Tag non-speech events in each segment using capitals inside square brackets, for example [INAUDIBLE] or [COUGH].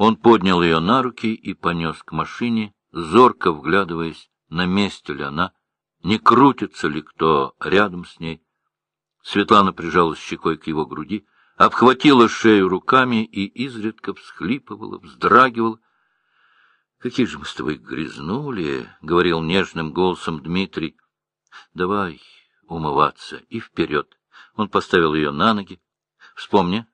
Он поднял ее на руки и понес к машине, зорко вглядываясь, на месте ли она, не крутится ли кто рядом с ней. Светлана прижалась щекой к его груди, обхватила шею руками и изредка всхлипывала, вздрагивала. — Какие же мы с тобой грязнули, — говорил нежным голосом Дмитрий. — Давай умываться и вперед. Он поставил ее на ноги. — Вспомни,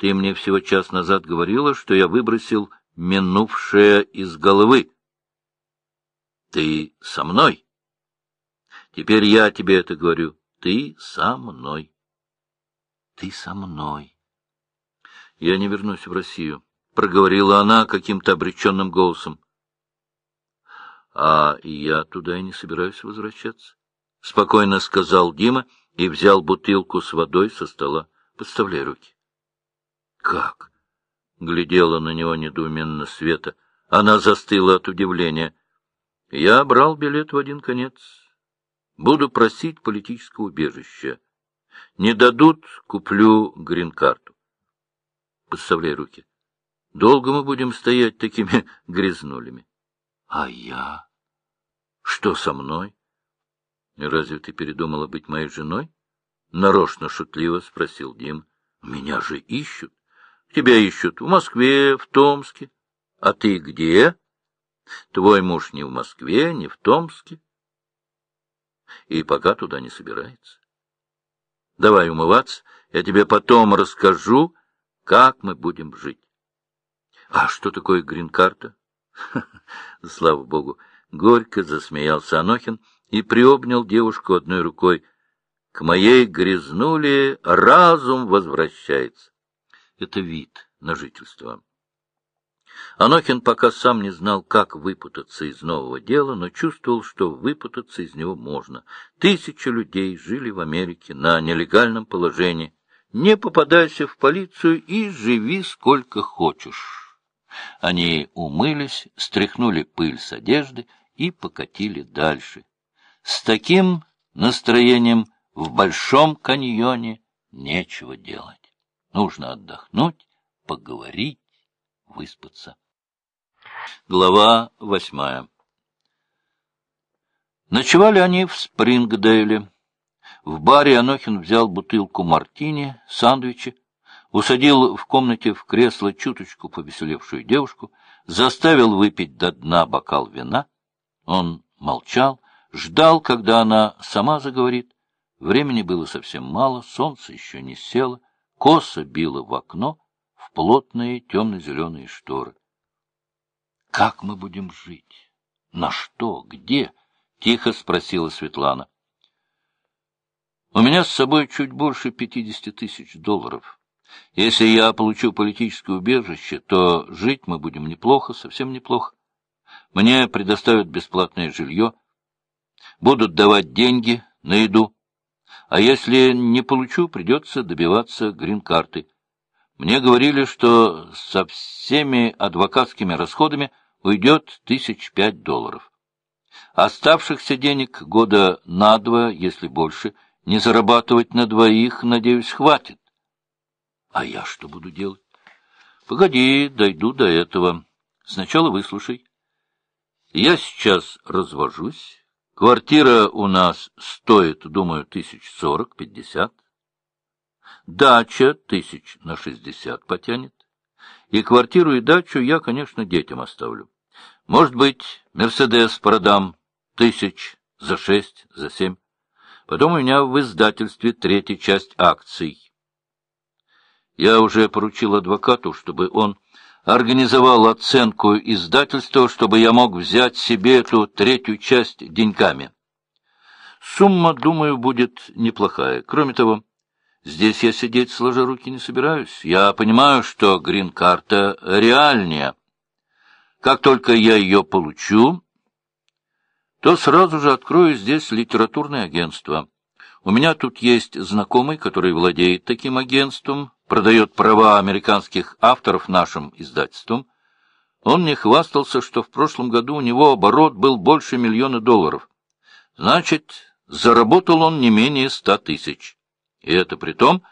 ты мне всего час назад говорила, что я выбросил минувшее из головы. Ты со мной? Теперь я тебе это говорю. Ты со мной. Ты со мной. Я не вернусь в Россию, — проговорила она каким-то обреченным голосом. А я туда и не собираюсь возвращаться, — спокойно сказал Дима и взял бутылку с водой со стола. Подставляй руки. Как? Глядела на него недоуменно Света. Она застыла от удивления. Я брал билет в один конец. Буду просить политического убежища. Не дадут, куплю грин-карту. Подставляй руки. Долго мы будем стоять такими [LAUGHS] грязнулями. А я? Что со мной? Разве ты передумала быть моей женой? Нарочно шутливо спросил Дим. Меня же ищут. Тебя ищут в Москве, в Томске. А ты где? Твой муж не в Москве, не в Томске. И пока туда не собирается. Давай умываться, я тебе потом расскажу, как мы будем жить. А что такое грин-карта? [LAUGHS] Слава богу! Горько засмеялся Анохин и приобнял девушку одной рукой. К моей грязнуле разум возвращается это вид на жительство. Анохин пока сам не знал, как выпутаться из нового дела, но чувствовал, что выпутаться из него можно. Тысячи людей жили в Америке на нелегальном положении. Не попадайся в полицию и живи сколько хочешь. Они умылись, стряхнули пыль с одежды и покатили дальше. С таким настроением в Большом каньоне нечего делать. Нужно отдохнуть, поговорить, выспаться. Глава восьмая Ночевали они в Спрингдейле. В баре Анохин взял бутылку мартини, сандвичи, усадил в комнате в кресло чуточку повеселевшую девушку, заставил выпить до дна бокал вина. Он молчал, ждал, когда она сама заговорит. Времени было совсем мало, солнце еще не село косо била в окно в плотные темно-зеленые шторы. — Как мы будем жить? На что? Где? — тихо спросила Светлана. — У меня с собой чуть больше пятидесяти тысяч долларов. Если я получу политическое убежище, то жить мы будем неплохо, совсем неплохо. Мне предоставят бесплатное жилье, будут давать деньги на еду. А если не получу, придется добиваться грин-карты. Мне говорили, что со всеми адвокатскими расходами уйдет тысяч пять долларов. Оставшихся денег года на два, если больше, не зарабатывать на двоих, надеюсь, хватит. А я что буду делать? Погоди, дойду до этого. Сначала выслушай. Я сейчас развожусь, Квартира у нас стоит, думаю, тысяч сорок, пятьдесят. Дача тысяч на шестьдесят потянет. И квартиру, и дачу я, конечно, детям оставлю. Может быть, Мерседес продам тысяч за шесть, за семь. Потом у меня в издательстве третья часть акций. Я уже поручил адвокату, чтобы он организовал оценку издательства, чтобы я мог взять себе эту третью часть деньгами. Сумма, думаю, будет неплохая. Кроме того, здесь я сидеть сложа руки не собираюсь. Я понимаю, что грин-карта реальнее. Как только я ее получу, то сразу же открою здесь литературное агентство. У меня тут есть знакомый, который владеет таким агентством, продает права американских авторов нашим издательствам. Он мне хвастался, что в прошлом году у него оборот был больше миллиона долларов. Значит, заработал он не менее ста тысяч. И это при том,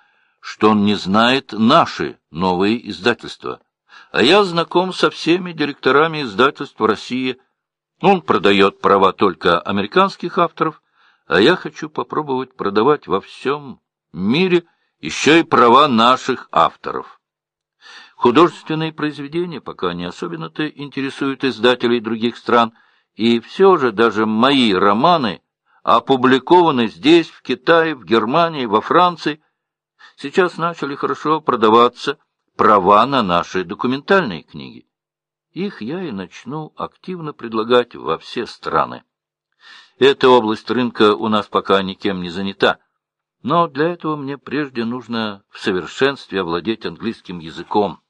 что он не знает наши новые издательства. А я знаком со всеми директорами издательств России. Он продает права только американских авторов, а я хочу попробовать продавать во всем мире еще и права наших авторов. Художественные произведения пока не особенно-то интересуют издателей других стран, и все же даже мои романы опубликованы здесь, в Китае, в Германии, во Франции. Сейчас начали хорошо продаваться права на наши документальные книги. Их я и начну активно предлагать во все страны. Эта область рынка у нас пока никем не занята, но для этого мне прежде нужно в совершенстве овладеть английским языком.